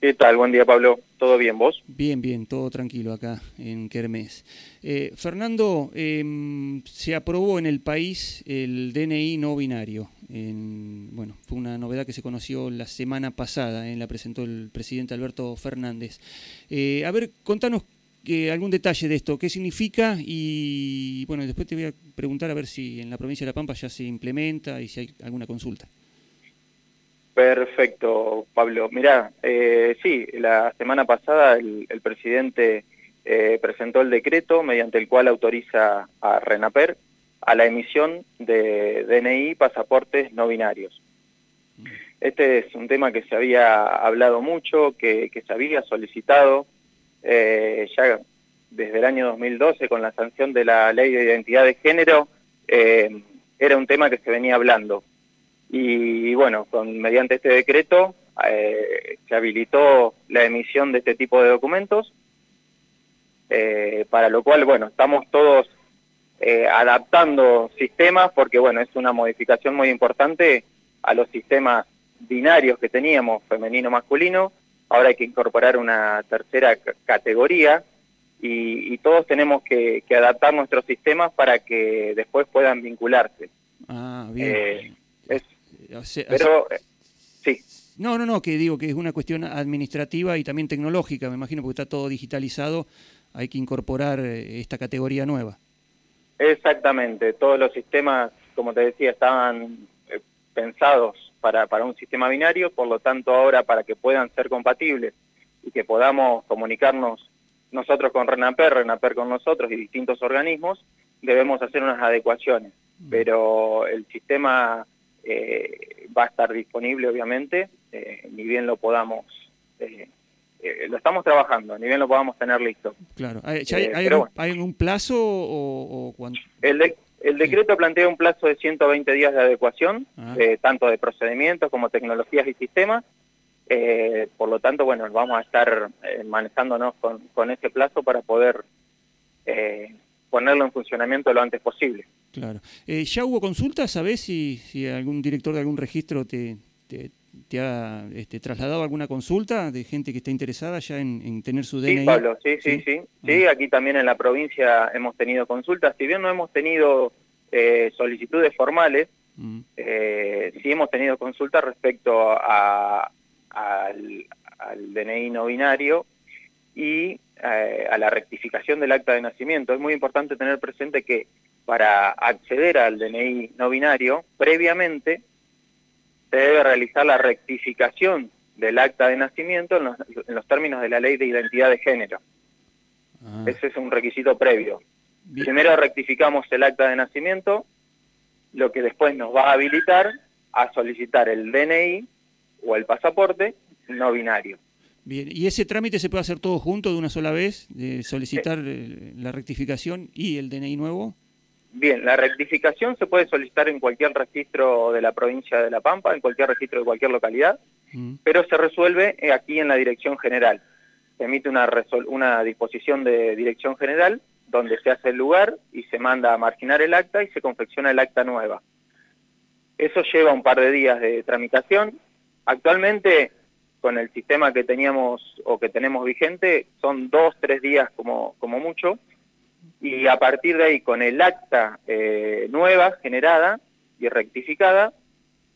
¿Qué tal? Buen día, Pablo. ¿Todo bien, vos? Bien, bien, todo tranquilo acá en Kermés. Eh, Fernando, em, se aprobó en el país el DNI no binario. bueno, fue una novedad que se conoció la semana pasada, eh, la presentó el presidente Alberto Fernández. Eh, a ver, contanos algún detalle de esto, qué significa y bueno, después te voy a preguntar a ver si en la provincia de La Pampa ya se implementa y si hay alguna consulta. Perfecto, Pablo. Mirá, eh, sí, la semana pasada el, presidente eh, presentó el decreto mediante el cual autoriza a RENAPER a la emisión de DNI pasaportes no binarios. Este es un tema que se había hablado mucho, que, se había solicitado eh, ya desde el año 2012 con la sanción de la Ley de Identidad de Género, era un tema que se venía hablando. Y, bueno, con, mediante este decreto eh, se habilitó la emisión de este tipo de documentos, eh, para lo cual, bueno, estamos todos eh, adaptando sistemas porque, bueno, es una modificación muy importante a los sistemas binarios que teníamos, femenino-masculino, ahora hay que incorporar una tercera categoría y, todos tenemos que, adaptar nuestros sistemas para que después puedan vincularse. Ah, bien. Pero, eh, sí. No, no, no, que digo que es una cuestión administrativa y también tecnológica, me imagino, porque está todo digitalizado, hay que incorporar eh, esta categoría nueva. Exactamente, todos los sistemas, como te decía, estaban eh, pensados para, para un sistema binario, por lo tanto ahora para que puedan ser compatibles y que podamos comunicarnos nosotros con RENAPER, RENAPER con nosotros y distintos organismos, debemos hacer unas adecuaciones. Mm. Pero el sistema eh, va a estar disponible obviamente, eh, ni bien lo podamos, eh, lo estamos trabajando, ni bien lo podamos tener listo. Claro, ¿hay, hay, un plazo o, El, el decreto plantea un plazo de 120 días de adecuación, ah. tanto de procedimientos como tecnologías y sistemas, por lo tanto, bueno, vamos a estar manejándonos con, con ese plazo para poder ponerlo en funcionamiento lo antes posible. Claro. Eh, ¿Ya hubo consultas? ¿Sabés si, si algún director de algún registro te, te, ha este, trasladado alguna consulta de gente que está interesada ya en, tener su DNI? Sí, Pablo, sí, sí, sí. Sí, ah. aquí también en la provincia hemos tenido consultas. Si bien no hemos tenido eh, solicitudes formales, mm. eh, sí hemos tenido consultas respecto a, al, al DNI no binario y eh, a la rectificación del acta de nacimiento. Es muy importante tener presente que para acceder al DNI no binario, previamente se debe realizar la rectificación del acta de nacimiento en los, términos de la ley de identidad de género. Ah. Ese es un requisito previo. Primero rectificamos el acta de nacimiento, lo que después nos va a habilitar a solicitar el DNI o el pasaporte no binario. Bien, ¿y ese trámite se puede hacer todo junto de una sola vez? De solicitar eh, la rectificación y el DNI nuevo. Bien, la rectificación se puede solicitar en cualquier registro de la provincia de La Pampa, en cualquier registro de cualquier localidad, mm. pero se resuelve eh, aquí en la Dirección General. Se emite una, una disposición de Dirección General donde se hace el lugar y se manda a marginar el acta y se confecciona el acta nueva. Eso lleva un par de días de tramitación. Actualmente con el sistema que teníamos o que tenemos vigente son dos, tres días como, como mucho, y a partir de ahí con el acta eh, nueva generada y rectificada,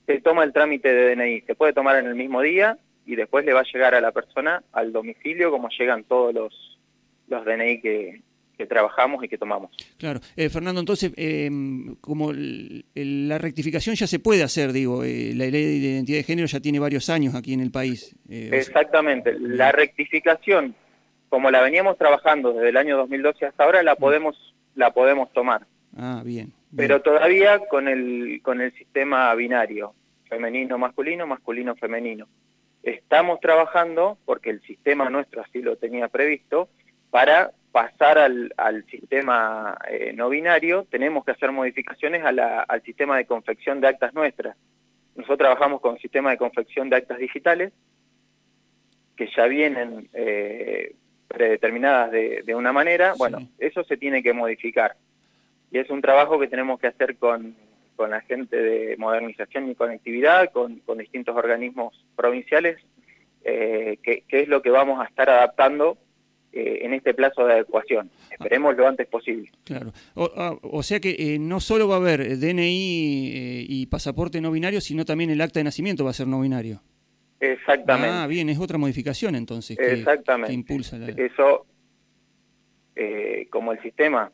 se toma el trámite de DNI. Se puede tomar en el mismo día y después le va a llegar a la persona al domicilio como llegan todos los, los DNI que, que trabajamos y que tomamos. Claro. Eh, Fernando, entonces, em, como la rectificación ya se puede hacer, digo, eh, la ley de identidad de género ya tiene varios años aquí en el país. Eh, Exactamente. La rectificación, como la veníamos trabajando desde el año 2012 hasta ahora, la mm. podemos, la podemos tomar. Ah, bien. Pero todavía con el, con el sistema binario, femenino-masculino, masculino-femenino. Estamos trabajando, porque el sistema nuestro así lo tenía previsto, para pasar al, sistema eh, no binario, tenemos que hacer modificaciones al sistema de confección de actas nuestras. Nosotros trabajamos con sistema de confección de actas digitales, que ya vienen eh, predeterminadas de, una manera. Bueno, eso se tiene que modificar. Y es un trabajo que tenemos que hacer con, la gente de modernización y conectividad, con, con distintos organismos provinciales, eh, qué, es lo que vamos a estar adaptando eh, en este plazo de adecuación. Esperemos lo antes posible. Claro. O, ah, sea que no solo va a haber DNI y pasaporte no binario, sino también el acta de nacimiento va a ser no binario. Exactamente. Ah, bien, es otra modificación entonces que, Exactamente. impulsa la... Eso, como el sistema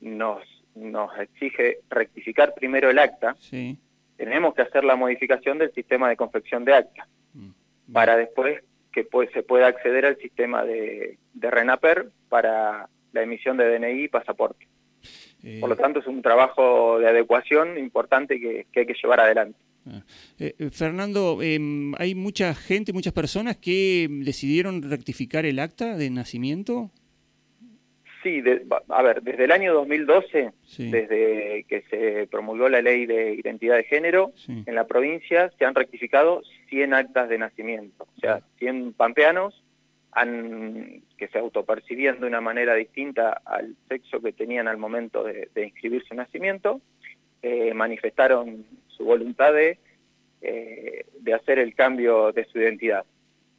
nos, nos exige rectificar primero el acta, sí tenemos que hacer la modificación del sistema de confección de acta mm. para después que pues, se pueda acceder al sistema de, RENAPER para la emisión de DNI y pasaporte. Por lo eh, tanto, es un trabajo de adecuación importante que, hay que llevar adelante. Ah, eh, eh, Fernando, em, ¿hay mucha gente, muchas personas que decidieron rectificar el acta de nacimiento? Sí, a ver, desde el año 2012, desde que se promulgó la ley de identidad de género, en la provincia se han rectificado 100 actas de nacimiento. O sea, 100 pampeanos han, que se autopercibían de una manera distinta al sexo que tenían al momento de, inscribirse en nacimiento, eh, manifestaron su voluntad de, eh, de hacer el cambio de su identidad.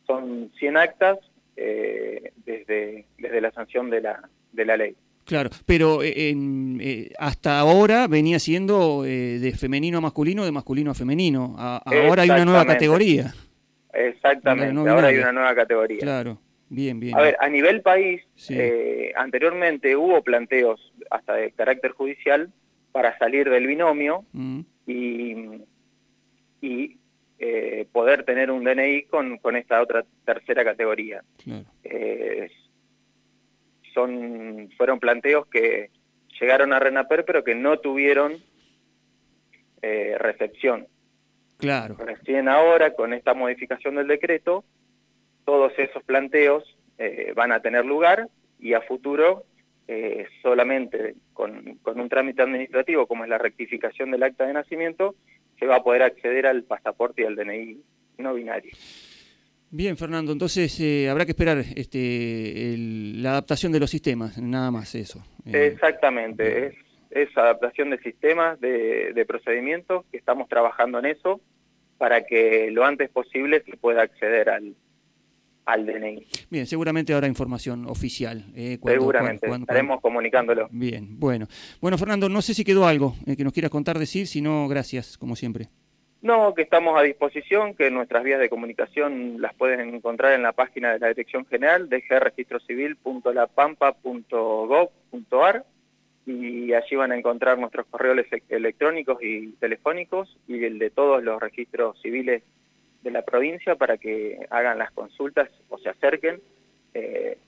Son 100 actas eh, desde, desde la sanción de la, de la ley. Claro, pero eh, en, eh, hasta ahora venía siendo eh, de femenino a masculino, de masculino a femenino. ahora hay una nueva categoría. Exactamente, ahora hay una nueva categoría. Claro, bien, bien. A ver, a nivel país, anteriormente hubo planteos hasta de carácter judicial para salir del binomio mm. y, y poder tener un DNI con, con esta otra tercera categoría. Claro son, fueron planteos que llegaron a RENAPER pero que no tuvieron eh, recepción. Claro. Recién ahora, con esta modificación del decreto, todos esos planteos eh, van a tener lugar y a futuro eh, solamente con, con, un trámite administrativo como es la rectificación del acta de nacimiento se va a poder acceder al pasaporte y al DNI no binario. Bien, Fernando, entonces eh, habrá que esperar este, la adaptación de los sistemas, nada más eso. Eh, Exactamente, es, es, adaptación de sistemas, de, de, procedimientos, que estamos trabajando en eso para que lo antes posible se pueda acceder al, al DNI. Bien, seguramente habrá información oficial. Eh, seguramente, estaremos comunicándolo. Bien, bueno. Bueno, Fernando, no sé si quedó algo que nos quieras contar, decir, si no, gracias, como siempre. No, que estamos a disposición, que nuestras vías de comunicación las pueden encontrar en la página de la Dirección General, dgregistrocivil.lapampa.gov.ar y allí van a encontrar nuestros correos electrónicos y telefónicos y el de todos los registros civiles de la provincia para que hagan las consultas o se acerquen eh,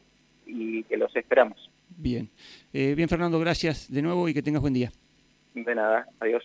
y que los esperamos. Bien. Eh, bien, Fernando, gracias de nuevo y que tengas buen día. De nada, adiós.